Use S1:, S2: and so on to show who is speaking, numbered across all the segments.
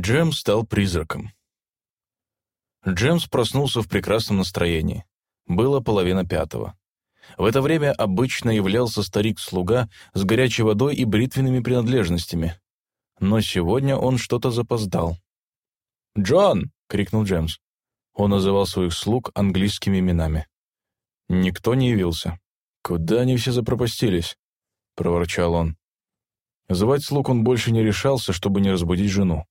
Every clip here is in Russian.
S1: Джемс стал призраком. Джемс проснулся в прекрасном настроении. Было половина пятого. В это время обычно являлся старик-слуга с горячей водой и бритвенными принадлежностями. Но сегодня он что-то запоздал. «Джон!» — крикнул Джемс. Он называл своих слуг английскими именами. Никто не явился. «Куда они все запропастились?» — проворчал он. Звать слуг он больше не решался, чтобы не разбудить жену.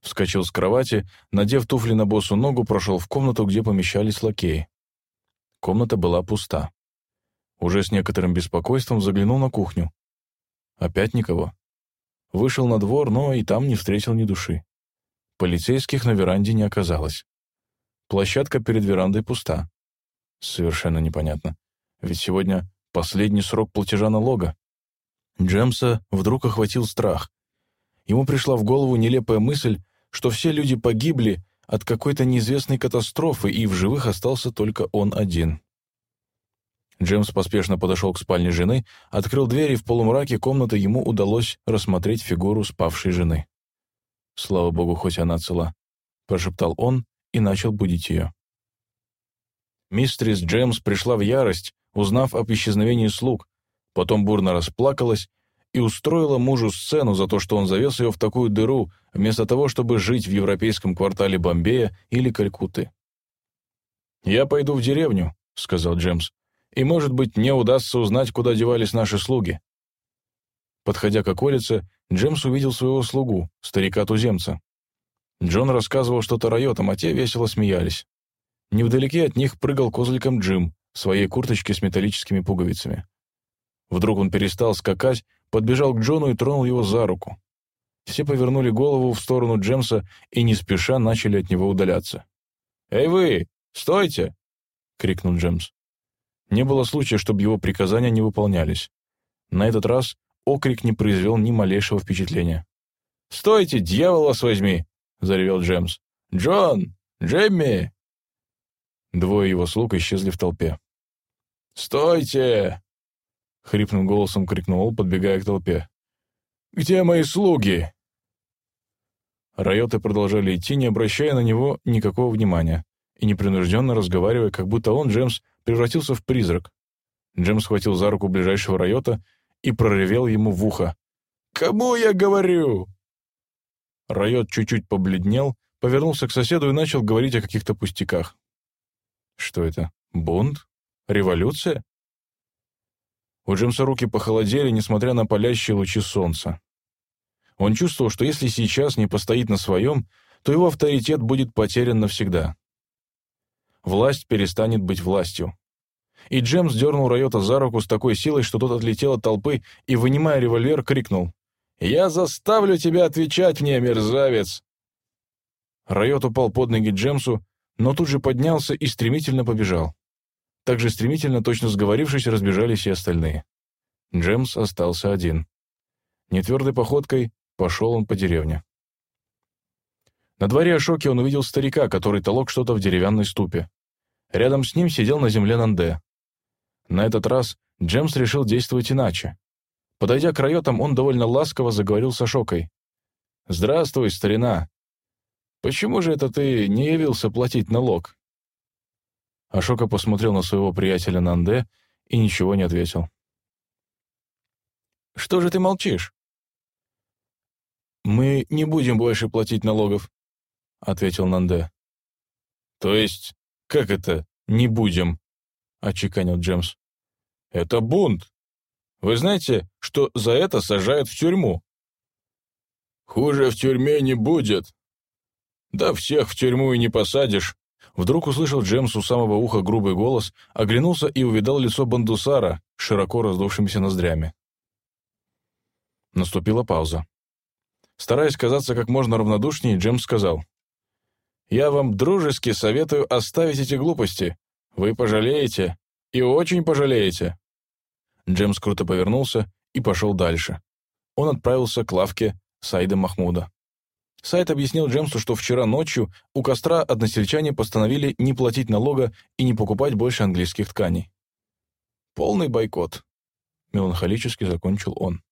S1: Вскочил с кровати, надев туфли на босу ногу, прошел в комнату, где помещались лакеи. Комната была пуста. Уже с некоторым беспокойством заглянул на кухню. Опять никого. Вышел на двор, но и там не встретил ни души. Полицейских на веранде не оказалось. Площадка перед верандой пуста. Совершенно непонятно. Ведь сегодня последний срок платежа налога. Джемса вдруг охватил страх. Ему пришла в голову нелепая мысль, что все люди погибли от какой-то неизвестной катастрофы, и в живых остался только он один. Джеймс поспешно подошел к спальне жены, открыл дверь, и в полумраке комнаты ему удалось рассмотреть фигуру спавшей жены. «Слава богу, хоть она цела», — прошептал он и начал будить ее. Мистрис Джеймс пришла в ярость, узнав об исчезновении слуг, потом бурно расплакалась и устроила мужу сцену за то, что он завез ее в такую дыру, вместо того, чтобы жить в европейском квартале Бомбея или Калькутты. «Я пойду в деревню», — сказал Джемс, «и, может быть, мне удастся узнать, куда девались наши слуги». Подходя к околице, Джемс увидел своего слугу, старика-туземца. Джон рассказывал что-то райотам, а те весело смеялись. Невдалеке от них прыгал козликом Джим в своей курточке с металлическими пуговицами. Вдруг он перестал скакать, подбежал к Джону и тронул его за руку. Все повернули голову в сторону Джемса и не спеша начали от него удаляться. «Эй вы! Стойте!» — крикнул Джемс. Не было случая, чтобы его приказания не выполнялись. На этот раз окрик не произвел ни малейшего впечатления. «Стойте, дьявол вас возьми!» — заревел Джемс. «Джон! Джемми!» Двое его слуг исчезли в толпе. «Стойте!» — хрипным голосом крикнул подбегая к толпе. «Где мои слуги?» Райоты продолжали идти, не обращая на него никакого внимания, и непринужденно разговаривая, как будто он, Джемс, превратился в призрак. Джемс схватил за руку ближайшего Райота и проревел ему в ухо. «Кому я говорю?» Райот чуть-чуть побледнел, повернулся к соседу и начал говорить о каких-то пустяках. «Что это? Бунт? Революция?» У Джемса руки похолодели, несмотря на палящие лучи солнца. Он чувствовал, что если сейчас не постоит на своем, то его авторитет будет потерян навсегда. Власть перестанет быть властью. И Джемс дернул Райота за руку с такой силой, что тот отлетел от толпы и, вынимая револьвер, крикнул «Я заставлю тебя отвечать мне, мерзавец!» Райот упал под ноги Джемсу, но тут же поднялся и стремительно побежал. Так же стремительно, точно сговорившись, разбежались и остальные. Джемс остался один. Нетвердой походкой пошел он по деревне. На дворе Ашоки он увидел старика, который толок что-то в деревянной ступе. Рядом с ним сидел на земле Нанде. На этот раз Джемс решил действовать иначе. Подойдя к райотам, он довольно ласково заговорил с Ашокой. «Здравствуй, старина. Почему же это ты не явился платить налог?» Ашока посмотрел на своего приятеля Нанде и ничего не ответил. «Что же ты молчишь?» «Мы не будем больше платить налогов», — ответил Нанде. «То есть, как это «не будем»?» — отчеканил Джемс. «Это бунт. Вы знаете, что за это сажают в тюрьму?» «Хуже в тюрьме не будет». «Да всех в тюрьму и не посадишь», Вдруг услышал Джемс у самого уха грубый голос, оглянулся и увидал лицо Бандусара, широко раздувшимися ноздрями. Наступила пауза. Стараясь казаться как можно равнодушнее, Джемс сказал. «Я вам дружески советую оставить эти глупости. Вы пожалеете, и очень пожалеете». Джемс круто повернулся и пошел дальше. Он отправился к лавке Сайда Махмуда. Сайт объяснил Джемсу, что вчера ночью у костра односельчане постановили не платить налога и не покупать больше английских тканей. «Полный бойкот», — меланхолически закончил он.